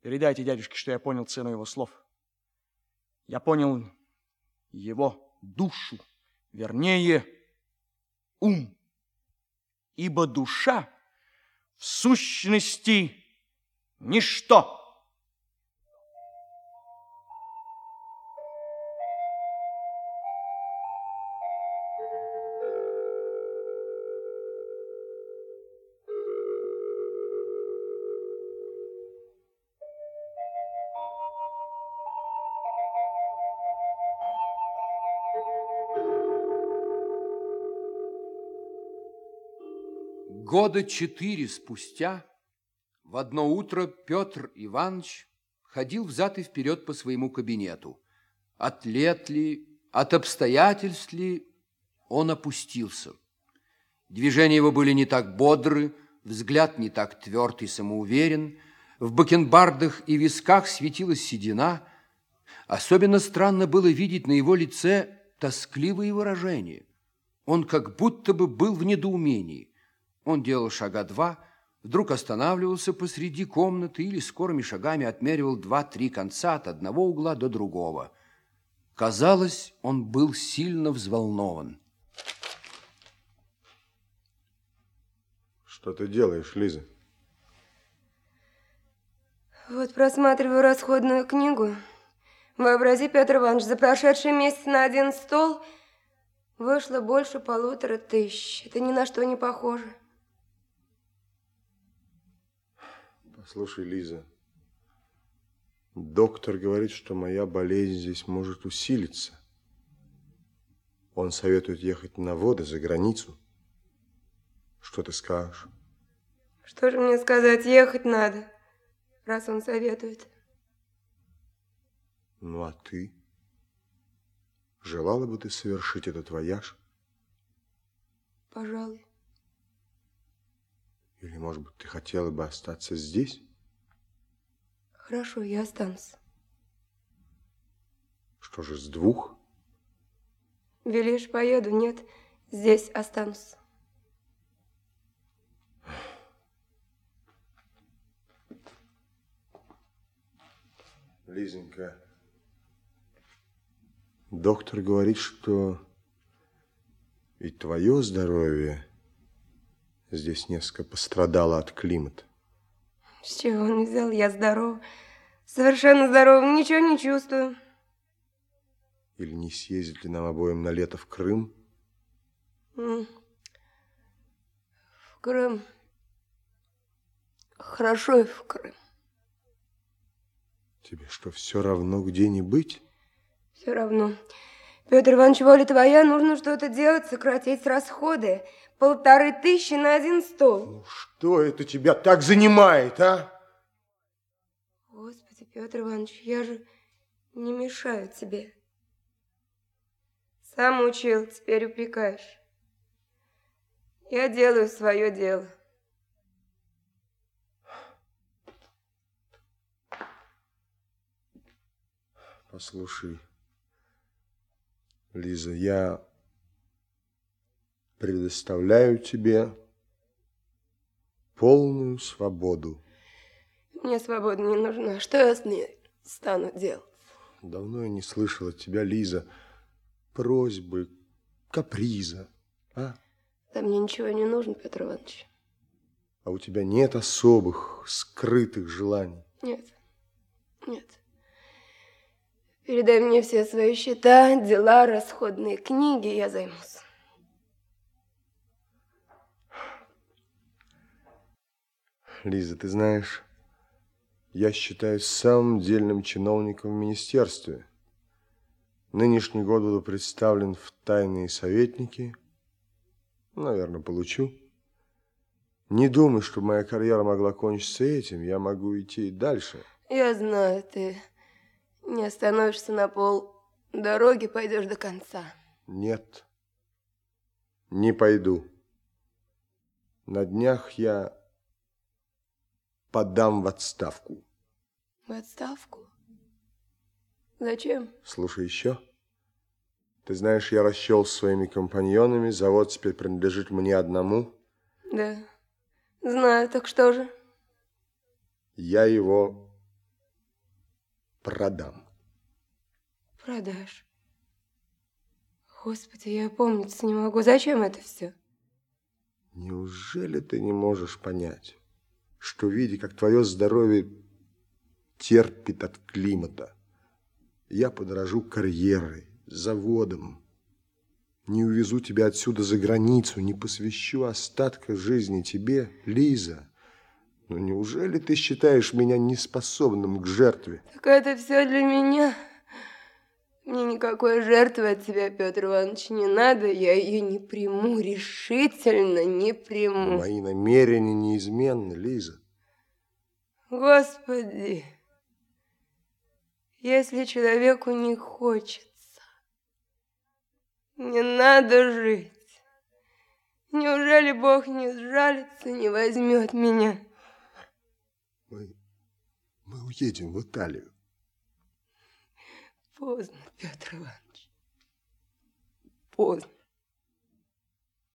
Передайте дядюшке, что я понял цену его слов. Я понял его душу, вернее, ум. Ибо душа в сущности ничто. Года четыре спустя в одно утро Петр Иванович ходил взад и вперед по своему кабинету. От лет ли, от обстоятельств ли он опустился. Движения его были не так бодры, взгляд не так тверд и самоуверен, в бакенбардах и висках светилась седина. Особенно странно было видеть на его лице тоскливые выражения. Он как будто бы был в недоумении. Он делал шага два, вдруг останавливался посреди комнаты или скорыми шагами отмеривал два-три конца от одного угла до другого. Казалось, он был сильно взволнован. Что ты делаешь, Лиза? Вот просматриваю расходную книгу. Вообрази, Петр Иванович, за прошедший месяц на один стол вышло больше полутора тысяч. Это ни на что не похоже. Слушай, Лиза, доктор говорит, что моя болезнь здесь может усилиться. Он советует ехать на воды за границу. Что ты скажешь? Что же мне сказать? Ехать надо, раз он советует. Ну, а ты? Желала бы ты совершить этот вояж? Пожалуй. Или, может быть, ты хотела бы остаться здесь? Хорошо, я останусь. Что же, с двух? Велишь, поеду? Нет, здесь останусь. Лизенька, доктор говорит, что и твое здоровье здесь несколько пострадала от климата. С чего он взял? Я здоров. Совершенно здоров, ничего не чувствую. Или не съездить ли нам обоим на лето в Крым? В Крым. Хорошо и в Крым. Тебе что, все равно где не быть? Все равно. Петр Иванович, воля твоя, нужно что-то делать, сократить расходы. Полторы тысячи на один стол. Ну, что это тебя так занимает, а? Господи, Петр Иванович, я же не мешаю тебе. Сам учил, теперь упрекаешь. Я делаю свое дело. Послушай, Лиза, я предоставляю тебе полную свободу. Мне свобода не нужна. Что я с ней стану делать? Давно я не слышала тебя, Лиза, просьбы, каприза, а? Да мне ничего не нужно, Петр Иванович. А у тебя нет особых, скрытых желаний? Нет, нет. Передай мне все свои счета, дела, расходные книги, я займусь. Лиза, ты знаешь, я считаюсь самым дельным чиновником в министерстве. Нынешний год буду представлен в тайные советники. Наверное, получу. Не думай, что моя карьера могла кончиться этим. Я могу идти дальше. Я знаю, ты не остановишься на пол дороги, пойдешь до конца. Нет, не пойду. На днях я подам в отставку. В отставку? Зачем? Слушай еще. Ты знаешь, я расчел с своими компаньонами, завод теперь принадлежит мне одному. Да, знаю, так что же? Я его продам. Продашь? Господи, я помниться не могу. Зачем это все? Неужели ты не можешь понять, что, видя, как твое здоровье терпит от климата, я подорожу карьерой, заводом, не увезу тебя отсюда за границу, не посвящу остатка жизни тебе, Лиза. Но неужели ты считаешь меня неспособным к жертве? Так это все для меня. Мне никакой жертвы от тебя, Петр Иванович, не надо. Я ее не приму, решительно не приму. Мои намерения неизменны, Лиза. Господи, если человеку не хочет, не надо жить. Неужели Бог не сжалится, не возьмет меня? Мы, мы уедем в Италию. Поздно, Петр Иванович. Поздно.